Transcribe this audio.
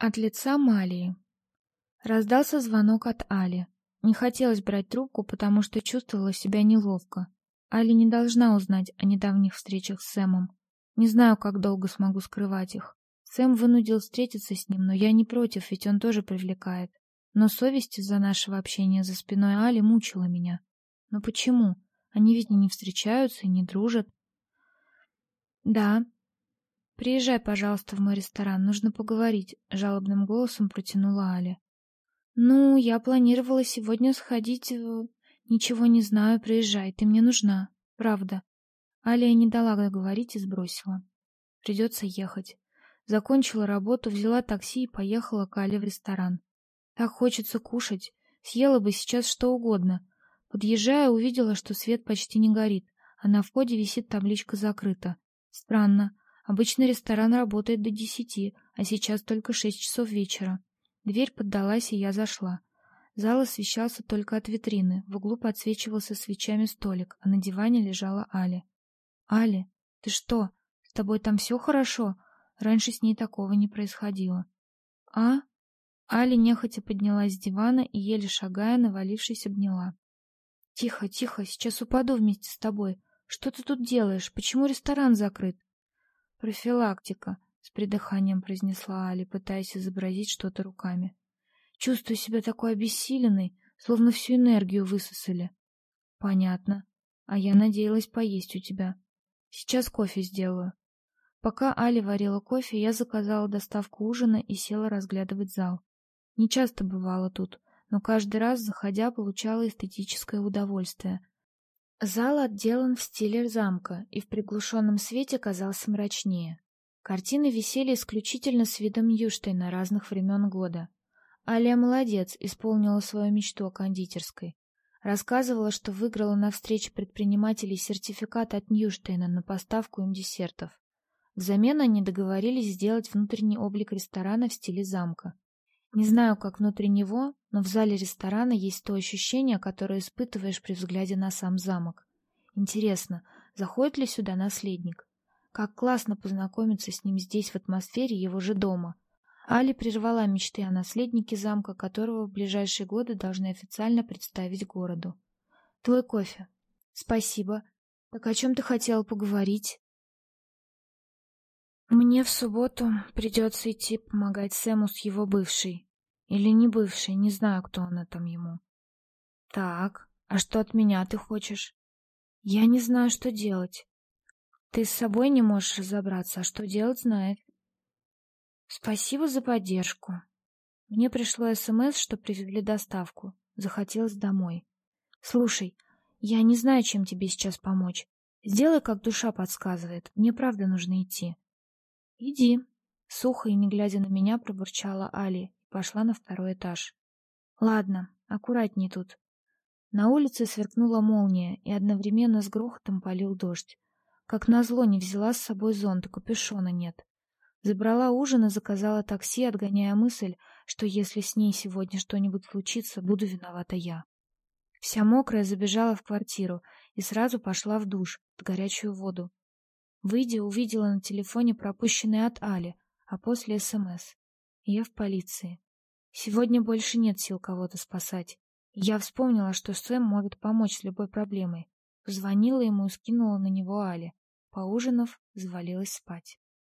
От лица Малии. Раздался звонок от Али. Не хотелось брать трубку, потому что чувствовала себя неловко. Али не должна узнать о недавних встречах с Сэмом. Не знаю, как долго смогу скрывать их. Сэм вынудил встретиться с ним, но я не против, ведь он тоже привлекает. Но совесть из-за нашего общения за спиной Али мучила меня. Но почему? Они ведь не встречаются и не дружат. Да. Приезжай, пожалуйста, в мой ресторан, нужно поговорить, жалобным голосом протянула Аля. Ну, я планировала сегодня сходить в Ничего не знаю, приезжай, ты мне нужна. Правда. Аля не дала договорить и сбросила. Придется ехать. Закончила работу, взяла такси и поехала к Але в ресторан. Так хочется кушать. Съела бы сейчас что угодно. Подъезжая, увидела, что свет почти не горит, а на входе висит табличка «Закрыто». Странно. Обычно ресторан работает до десяти, а сейчас только шесть часов вечера. Дверь поддалась, и я зашла. Зал освещался только от витрины. В углу подсвечивался свечами столик, а на диване лежала Али. «Али, ты что? С тобой там все хорошо?» Раньше с ней такого не происходило. «А?» Али нехотя поднялась с дивана и, еле шагая, навалившись, обняла. «Тихо, тихо, сейчас упаду вместе с тобой. Что ты тут делаешь? Почему ресторан закрыт?» «Профилактика», — с придыханием произнесла Али, пытаясь изобразить что-то руками. «Чувствую себя такой обессиленной, словно всю энергию высосали». «Понятно. А я надеялась поесть у тебя. Сейчас кофе сделаю». Пока Али варила кофе, я заказала доставку ужина и села разглядывать зал. Не часто бывало тут, но каждый раз, заходя, получала эстетическое удовольствие. Зал отделан в стиле замка и в приглушенном свете казался мрачнее. Картины висели исключительно с видом Юштейна разных времен года. Алия молодец, исполнила свою мечту о кондитерской. Рассказывала, что выиграла на встрече предпринимателей сертификат от Ньюштейна на поставку им десертов. Взамен они договорились сделать внутренний облик ресторана в стиле замка. Не знаю, как внутри него, но в зале ресторана есть то ощущение, которое испытываешь при взгляде на сам замок. Интересно, заходит ли сюда наследник? Как классно познакомиться с ним здесь, в атмосфере его же дома. Али прервала мечты о наследнике замка, которого в ближайшие годы должны официально представить городу. «Твой кофе». «Спасибо. Так о чем ты хотела поговорить?» Мне в субботу придется идти помогать Сэму с его бывшей. Или не бывшей, не знаю, кто она там ему. Так, а что от меня ты хочешь? Я не знаю, что делать. Ты с собой не можешь разобраться, а что делать знает. Спасибо за поддержку. Мне пришло СМС, что привезли доставку. Захотелось домой. Слушай, я не знаю, чем тебе сейчас помочь. Сделай, как душа подсказывает. Мне правда нужно идти. «Иди», — сухо и не глядя на меня пробурчала Али и пошла на второй этаж. «Ладно, аккуратней тут». На улице сверкнула молния, и одновременно с грохотом полил дождь. Как назло не взяла с собой зонт, и капюшона нет. Забрала ужин и заказала такси, отгоняя мысль, что если с ней сегодня что-нибудь случится, буду виновата я. Вся мокрая забежала в квартиру и сразу пошла в душ, в горячую воду. Выйдя, увидела на телефоне пропущенный от Али, а после СМС. Я в полиции. Сегодня больше нет сил кого-то спасать. Я вспомнила, что Сэм может помочь с любой проблемой. Позвонила ему и скинула на него Али. Поужинав, завалилась спать.